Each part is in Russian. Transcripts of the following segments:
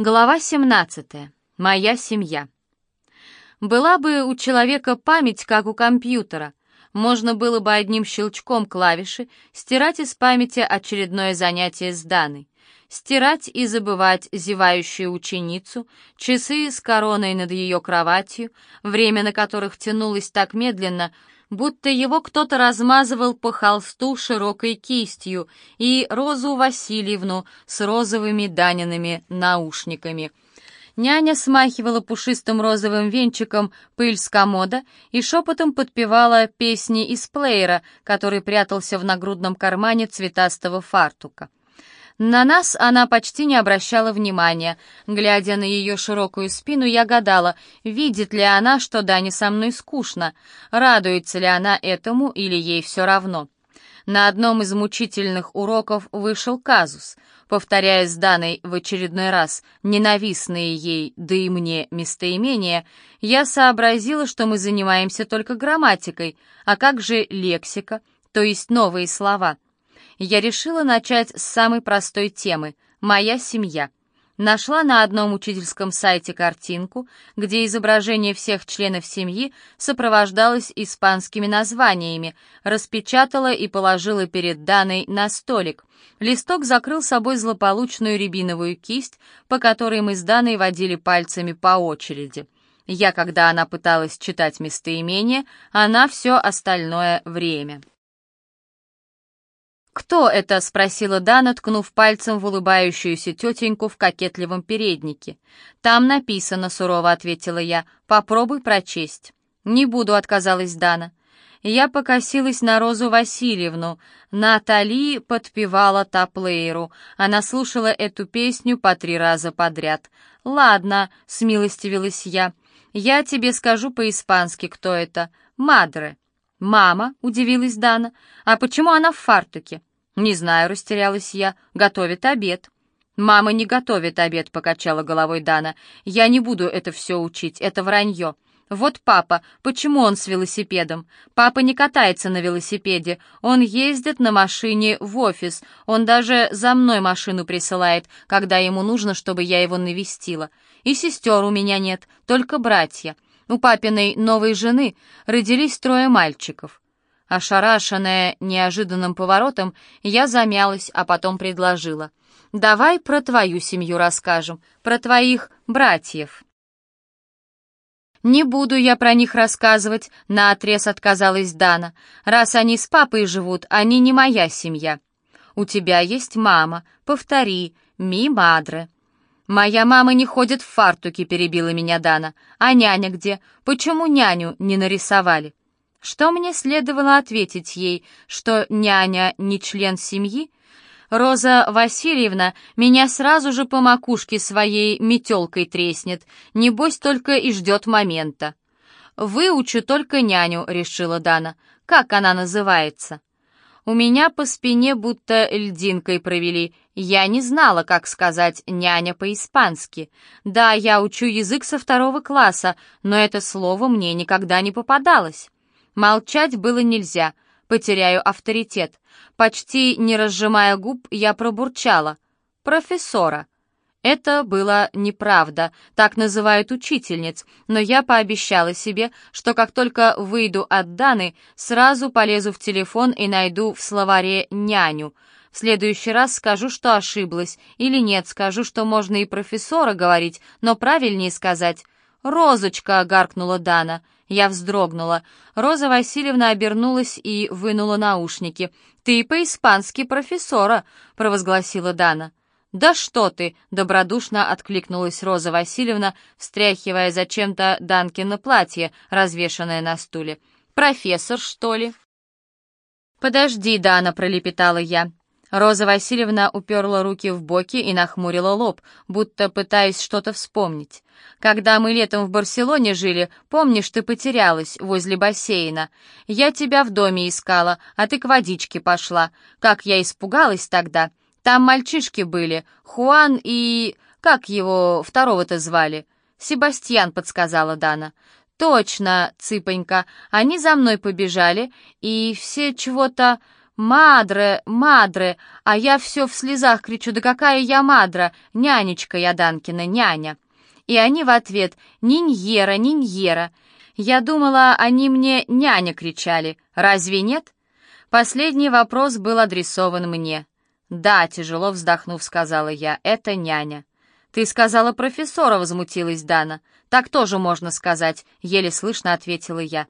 Глава 17. Моя семья. Была бы у человека память, как у компьютера. Можно было бы одним щелчком клавиши стирать из памяти очередное занятие с Даной. Стирать и забывать зевающую ученицу, часы с короной над ее кроватью, время на которых тянулось так медленно, будто его кто-то размазывал по холсту широкой кистью, и Розу Васильевну с розовыми Даниными наушниками. Няня смахивала пушистым розовым венчиком пыль с комода и шепотом подпевала песни из плеера, который прятался в нагрудном кармане цветастого фартука. На нас она почти не обращала внимания. Глядя на ее широкую спину, я гадала, видит ли она, что Дане со мной скучно, радуется ли она этому или ей все равно. На одном из мучительных уроков вышел казус. Повторяя с Даной в очередной раз ненавистные ей, да и мне, местоимения, я сообразила, что мы занимаемся только грамматикой, а как же лексика, то есть новые слова — я решила начать с самой простой темы «Моя семья». Нашла на одном учительском сайте картинку, где изображение всех членов семьи сопровождалось испанскими названиями, распечатала и положила перед Даной на столик. Листок закрыл собой злополучную рябиновую кисть, по которой мы с Даной водили пальцами по очереди. Я, когда она пыталась читать местоимение, она все остальное время. «Кто это?» — спросила Дана, ткнув пальцем в улыбающуюся тетеньку в кокетливом переднике. «Там написано», — сурово ответила я. «Попробуй прочесть». «Не буду», — отказалась Дана. Я покосилась на Розу Васильевну. Натали подпевала таплееру. Она слушала эту песню по три раза подряд. «Ладно», — смилостивилась я. «Я тебе скажу по-испански, кто это. Мадре». «Мама», — удивилась Дана. «А почему она в фартуке?» «Не знаю», — растерялась я. «Готовит обед». «Мама не готовит обед», — покачала головой Дана. «Я не буду это все учить, это вранье». «Вот папа, почему он с велосипедом? Папа не катается на велосипеде, он ездит на машине в офис, он даже за мной машину присылает, когда ему нужно, чтобы я его навестила. И сестер у меня нет, только братья. У папиной новой жены родились трое мальчиков. Ошарашенная неожиданным поворотом, я замялась, а потом предложила. «Давай про твою семью расскажем, про твоих братьев». «Не буду я про них рассказывать», — наотрез отказалась Дана. «Раз они с папой живут, они не моя семья». «У тебя есть мама. Повтори. Ми мадре». «Моя мама не ходит в фартуке», — перебила меня Дана. «А няня где? Почему няню не нарисовали?» Что мне следовало ответить ей, что няня не член семьи? Роза Васильевна меня сразу же по макушке своей метелкой треснет, небось только и ждет момента. «Выучу только няню», — решила Дана. «Как она называется?» У меня по спине будто льдинкой провели. Я не знала, как сказать «няня» по-испански. Да, я учу язык со второго класса, но это слово мне никогда не попадалось. Молчать было нельзя, потеряю авторитет. Почти не разжимая губ, я пробурчала. «Профессора». Это было неправда, так называют учительниц, но я пообещала себе, что как только выйду от Даны, сразу полезу в телефон и найду в словаре «няню». В следующий раз скажу, что ошиблась, или нет, скажу, что можно и профессора говорить, но правильнее сказать «Розочка!» — гаркнула Дана. Я вздрогнула. Роза Васильевна обернулась и вынула наушники. «Ты по-испански профессора!» — провозгласила Дана. «Да что ты!» — добродушно откликнулась Роза Васильевна, встряхивая зачем-то Данкино платье, развешанное на стуле. «Профессор, что ли?» «Подожди, Дана!» — пролепетала я. Роза Васильевна уперла руки в боки и нахмурила лоб, будто пытаясь что-то вспомнить. «Когда мы летом в Барселоне жили, помнишь, ты потерялась возле бассейна. Я тебя в доме искала, а ты к водичке пошла. Как я испугалась тогда. Там мальчишки были, Хуан и... Как его второго-то звали?» «Себастьян», — подсказала Дана. «Точно, цыпонька, они за мной побежали, и все чего-то «Мадре, мадре!» А я все в слезах кричу, «Да какая я мадра! Нянечка я Данкина, няня!» И они в ответ «Ниньера, ниньера!» Я думала, они мне «няня» кричали. Разве нет? Последний вопрос был адресован мне. «Да», — тяжело вздохнув, сказала я, — «это няня». «Ты сказала профессора», — возмутилась Дана. «Так тоже можно сказать», — еле слышно ответила я.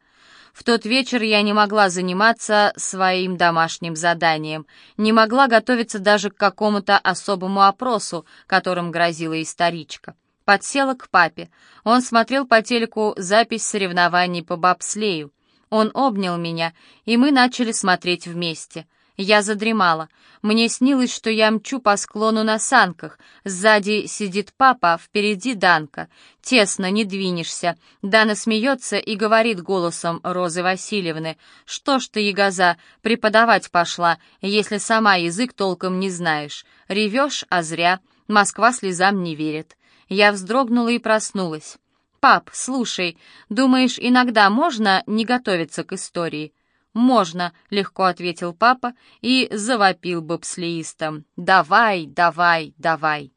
В тот вечер я не могла заниматься своим домашним заданием, не могла готовиться даже к какому-то особому опросу, которым грозила историчка. Подсела к папе. Он смотрел по телеку запись соревнований по бобслею. Он обнял меня, и мы начали смотреть вместе — я задремала. Мне снилось, что я мчу по склону на санках. Сзади сидит папа, впереди Данка. Тесно, не двинешься. Дана смеется и говорит голосом Розы Васильевны. «Что ж ты, ягоза, преподавать пошла, если сама язык толком не знаешь? Ревешь, а зря. Москва слезам не верит». Я вздрогнула и проснулась. «Пап, слушай, думаешь, иногда можно не готовиться к истории?» «Можно», — легко ответил папа и завопил бобслеистом. «Давай, давай, давай».